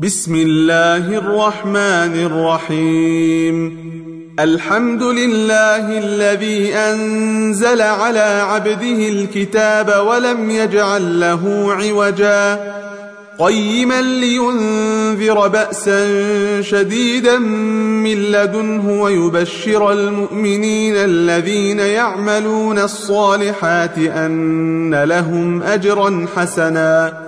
بسم الله الرحمن الرحيم. الحمد لله الذي أنزل على عبده الكتاب ولم يجعل له عوجا. قيما لينذر بأسا شديدا من لدنه ويبشر المؤمنين الذين يعملون الصالحات أن لهم أجرا حسنا.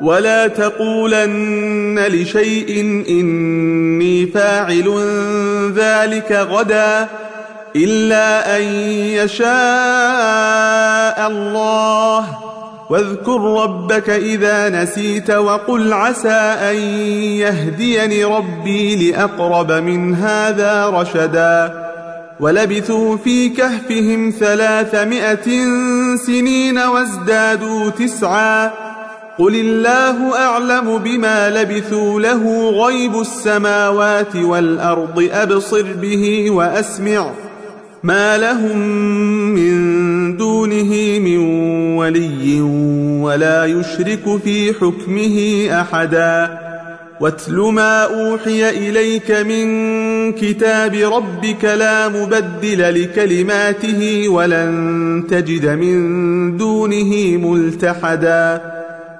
ولا تقولن لشيء إني فاعل ذلك غدا إلا أن يشاء الله. واذكر ربك إذا نسيت وقل عسى أن يهديني ربي لأقرب من هذا رشدا. ولبثوا في كهفهم ثلاثمائة سنين وازدادوا تسعا. قل الله اعلم بما لبثوا له غيب السماوات والارض ابصر به واسمع. ما لهم من دونه من ولي ولا يشرك في حكمه احدا. واتل ما اوحي اليك من كتاب ربك لا مبدل لكلماته ولن تجد من دونه ملتحدا.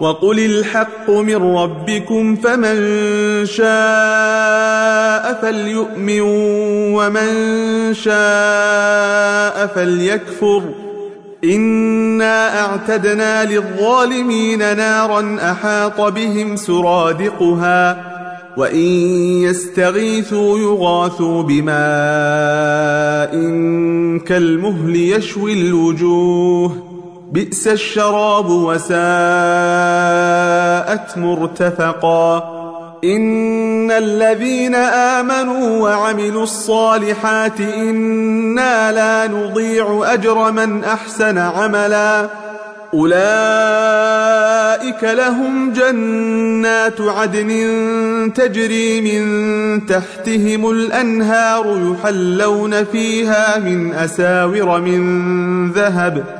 وقل الحق من ربكم فمن شاء فليؤمن ومن شاء فليكفر. إنا أعتدنا للظالمين نارا أحاط بهم سرادقها وإن يستغيثوا يغاثوا بماء كالمهل يشوي الوجوه. بئس الشراب وساءت مرتفقا. إن الذين آمنوا وعملوا الصالحات إنا لا نضيع أجر من أحسن عملا. أولئك لهم جنات عدن تجري من تحتهم الأنهار يحلون فيها من أساور من ذهب.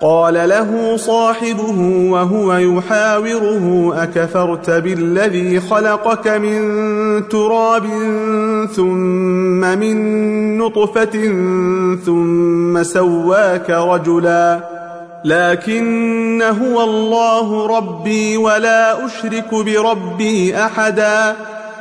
قال له صاحبه وهو يحاوره أكفرت بالذي خلقك من تراب ثم من نطفة ثم سواك رجلا لكن هو الله ربي ولا أشرك بربي أحدا.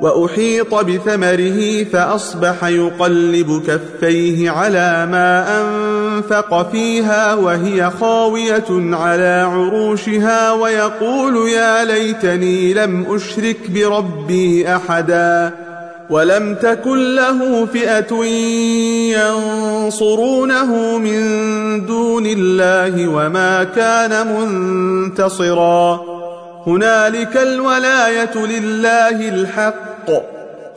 وأحيط بثمره فأصبح يقلب كفيه على ما أنفق فيها وهي خاوية على عروشها ويقول يا ليتني لم أشرك بربي أحدا ولم تكن له فئة ينصرونه من دون الله وما كان منتصرا هنالك الولاية لله الحق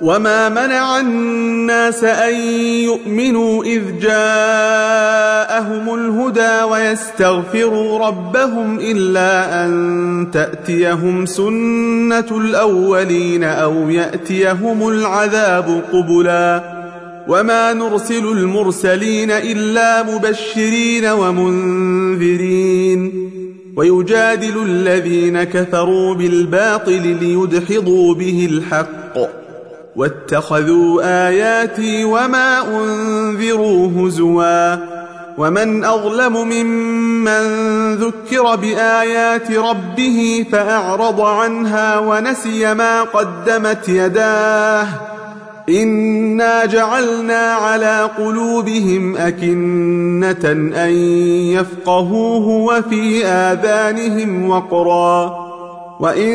وما منع الناس أن يؤمنوا إذ جاءهم الهدى ويستغفروا ربهم إلا أن تأتيهم سنة الأولين أو يأتيهم العذاب قبلاً وما نرسل المرسلين الا مبشرين ومنذرين ويجادل الذين كفروا بالباطل ليدحضوا به الحق واتخذوا آياتي وما أنذروا هزوا ومن أظلم ممن ذكر بآيات ربه فأعرض عنها ونسي ما قدمت يداه إنا جعلنا على قلوبهم أكنة أن يفقهوه وفي آذانهم وقرا وإن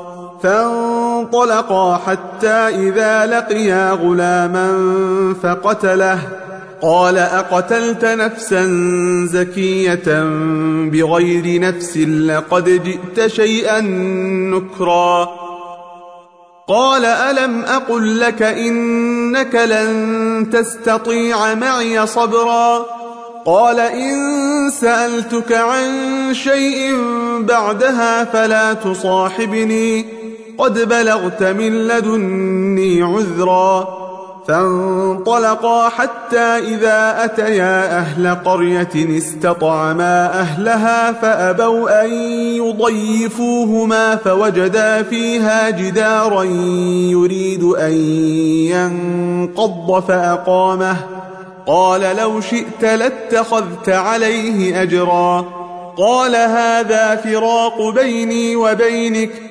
فانطلقا حتى إذا لقيا غلاما فقتله. قال أقتلت نفسا زكية بغير نفس لقد جئت شيئا نكرا. قال ألم أقل لك إنك لن تستطيع معي صبرا؟ قال إن سألتك عن شيء بعدها فلا تصاحبني. قد بلغت من لدني عذرا فانطلقا حتى إذا أتيا أهل قرية استطعما أهلها فأبوا أن يضيفوهما فوجدا فيها جدارا يريد أن ينقض فأقامه. قال لو شئت لاتخذت عليه أجرا. قال هذا فراق بيني وبينك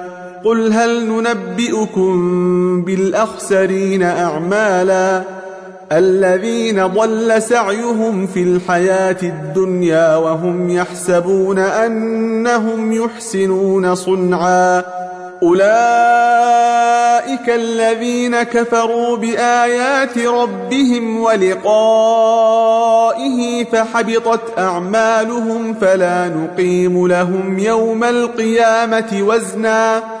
قل هل ننبئكم بالأخسرين أعمالا الذين ضل سعيهم في الحياة الدنيا وهم يحسبون أنهم يحسنون صنعا أولئك الذين كفروا بآيات ربهم ولقائه فحبطت أعمالهم فلا نقيم لهم يوم القيامة وزناً